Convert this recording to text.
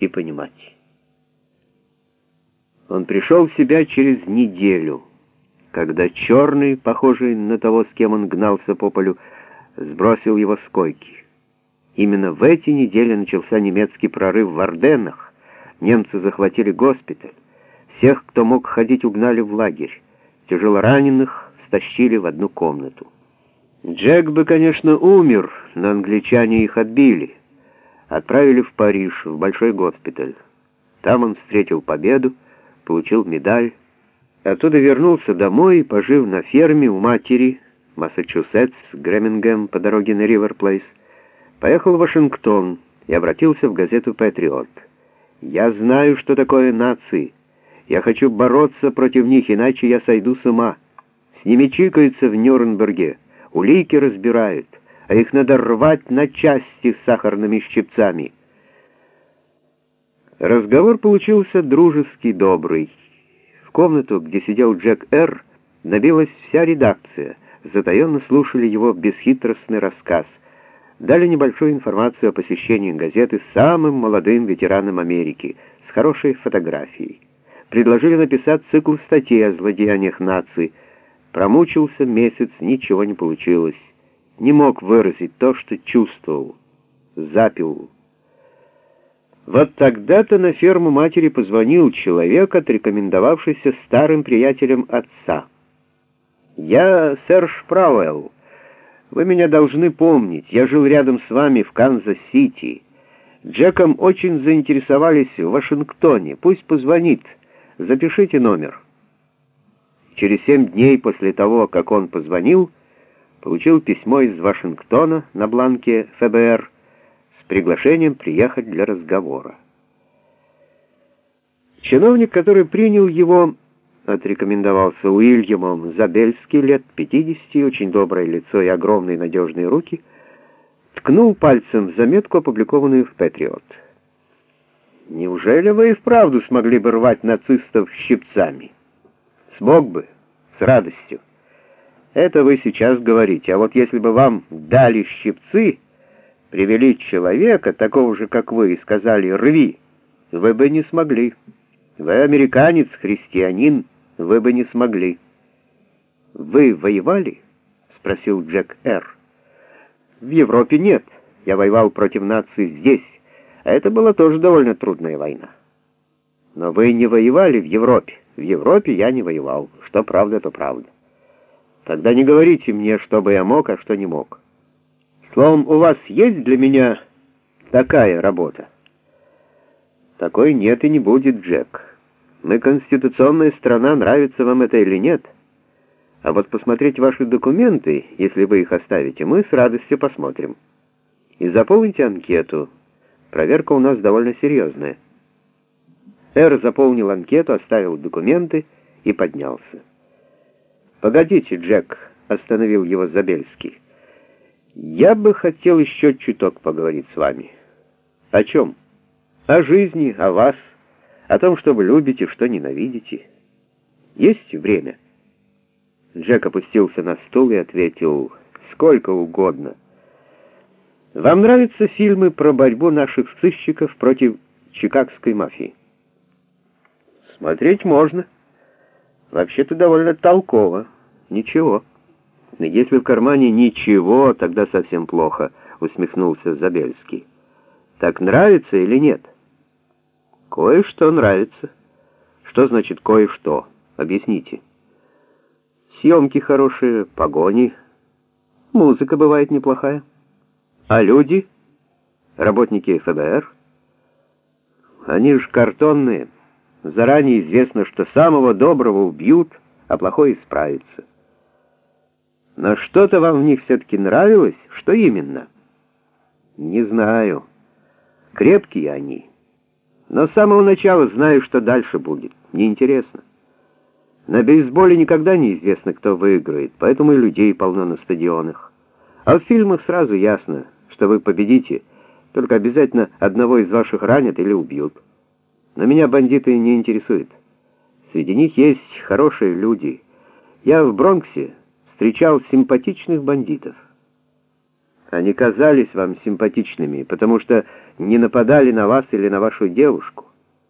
и понимать. Он пришел в себя через неделю, когда черный, похожий на того, с кем он гнался по полю, сбросил его с койки. Именно в эти недели начался немецкий прорыв в Орденнах. Немцы захватили госпиталь. Всех, кто мог ходить, угнали в лагерь. Тяжелораненых стащили в одну комнату. Джек бы, конечно, умер, но англичане их отбили. Отправили в Париж, в большой госпиталь. Там он встретил победу, получил медаль. Оттуда вернулся домой, пожив на ферме у матери, Массачусетс, Гремингем, по дороге на Риверплейс. Поехал в Вашингтон и обратился в газету «Патриот». «Я знаю, что такое нации. Я хочу бороться против них, иначе я сойду с ума. С ними чикаются в Нюрнберге, улики разбирают, а их надо рвать на части сахарными щипцами». Разговор получился дружеский, добрый. В комнату, где сидел Джек Р., набилась вся редакция. Затаенно слушали его бесхитростный рассказ. Дали небольшую информацию о посещении газеты самым молодым ветераном Америки, с хорошей фотографией. Предложили написать цикл статей о злодеяниях нации. Промучился месяц, ничего не получилось. Не мог выразить то, что чувствовал. Запил. Вот тогда-то на ферму матери позвонил человек, отрекомендовавшийся старым приятелем отца. «Я Серж Прауэлл. Вы меня должны помнить. Я жил рядом с вами в Канзас-Сити. Джеком очень заинтересовались в Вашингтоне. Пусть позвонит. Запишите номер». Через семь дней после того, как он позвонил, получил письмо из Вашингтона на бланке ФБР приглашением приехать для разговора. Чиновник, который принял его, отрекомендовался Уильямом Забельски, лет 50, очень доброе лицо и огромные надежные руки, ткнул пальцем в заметку, опубликованную в «Патриот». «Неужели вы и вправду смогли бы рвать нацистов щипцами?» «Смог бы, с радостью. Это вы сейчас говорите, а вот если бы вам дали щипцы...» привели человека, такого же, как вы, и сказали «рви», вы бы не смогли. Вы американец, христианин, вы бы не смогли. «Вы воевали?» — спросил Джек Р. «В Европе нет. Я воевал против нации здесь, а это была тоже довольно трудная война. Но вы не воевали в Европе. В Европе я не воевал. Что правда, то правда. Тогда не говорите мне, что бы я мог, а что не мог». Словом, у вас есть для меня такая работа? Такой нет и не будет, Джек. Мы конституционная страна, нравится вам это или нет. А вот посмотреть ваши документы, если вы их оставите, мы с радостью посмотрим. И заполните анкету. Проверка у нас довольно серьезная. Эр заполнил анкету, оставил документы и поднялся. «Погодите, Джек», — остановил его Забельский. Я бы хотел еще чуток поговорить с вами. О чем? О жизни, о вас, о том, что вы любите, что ненавидите. Есть время?» Джек опустился на стул и ответил, «Сколько угодно. Вам нравятся фильмы про борьбу наших сыщиков против чикагской мафии?» «Смотреть можно. Вообще-то довольно толково. Ничего». «Если в кармане ничего, тогда совсем плохо», — усмехнулся Забельский. «Так нравится или нет?» «Кое-что нравится». «Что значит кое-что? Объясните». «Съемки хорошие, погони, музыка бывает неплохая. А люди? Работники ФБР?» «Они ж картонные. Заранее известно, что самого доброго убьют, а плохой исправится». Но что-то вам в них все-таки нравилось? Что именно? Не знаю. Крепкие они. Но с самого начала знаю, что дальше будет. Неинтересно. На бейсболе никогда не известно, кто выиграет, поэтому и людей полно на стадионах. А в фильмах сразу ясно, что вы победите, только обязательно одного из ваших ранят или убьют. Но меня бандиты не интересуют. Среди них есть хорошие люди. Я в Бронксе встречал симпатичных бандитов. Они казались вам симпатичными, потому что не нападали на вас или на вашу девушку.